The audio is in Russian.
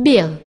Бел.